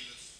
famous